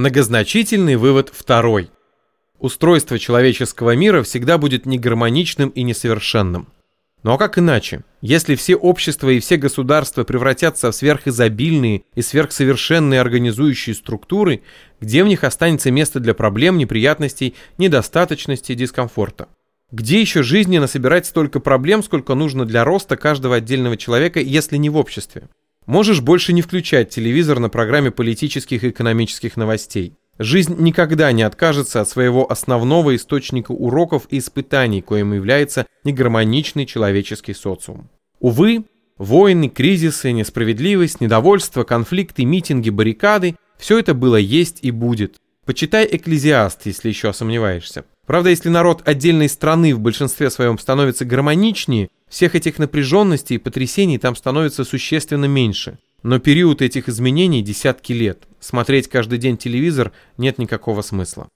Многозначительный вывод второй. Устройство человеческого мира всегда будет негармоничным и несовершенным. Ну а как иначе? Если все общества и все государства превратятся в сверхизобильные и сверхсовершенные организующие структуры, где в них останется место для проблем, неприятностей, недостаточности, дискомфорта? Где еще жизненно собирать столько проблем, сколько нужно для роста каждого отдельного человека, если не в обществе? Можешь больше не включать телевизор на программе политических и экономических новостей. Жизнь никогда не откажется от своего основного источника уроков и испытаний, коим является негармоничный человеческий социум. Увы, войны, кризисы, несправедливость, недовольство, конфликты, митинги, баррикады – все это было, есть и будет. Почитай «Экклезиаст», если еще сомневаешься. Правда, если народ отдельной страны в большинстве своем становится гармоничнее, всех этих напряженностей и потрясений там становится существенно меньше. Но период этих изменений десятки лет. Смотреть каждый день телевизор нет никакого смысла.